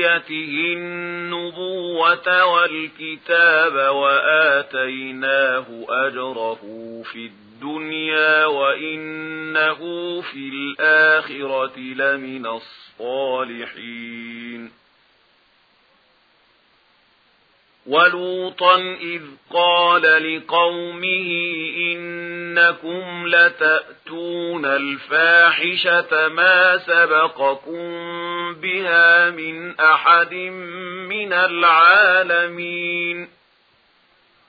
وَوَرِثَتِهِ النُّبُوَّةَ وَالْكِتَابَ وَآتَيْنَاهُ أَجْرَهُ فِي الدُّنْيَا وَإِنَّهُ فِي الْآخِرَةِ لَمِنَ الصَّالِحِينَ وَلُوطًا إِذْ قَالَ لِقَوْمِهِ إِنَّكُمْ لَتَأْتُونَ الْفَاحِشَةَ مَا سَبَقَكُمْ بِهَا مِنْ أَحَدٍ مِنَ الْعَالَمِينَ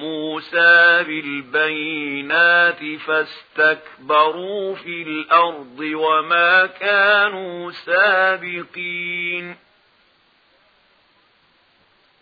موسى بالبينات فاستكبروا في الأرض وما كانوا سابقين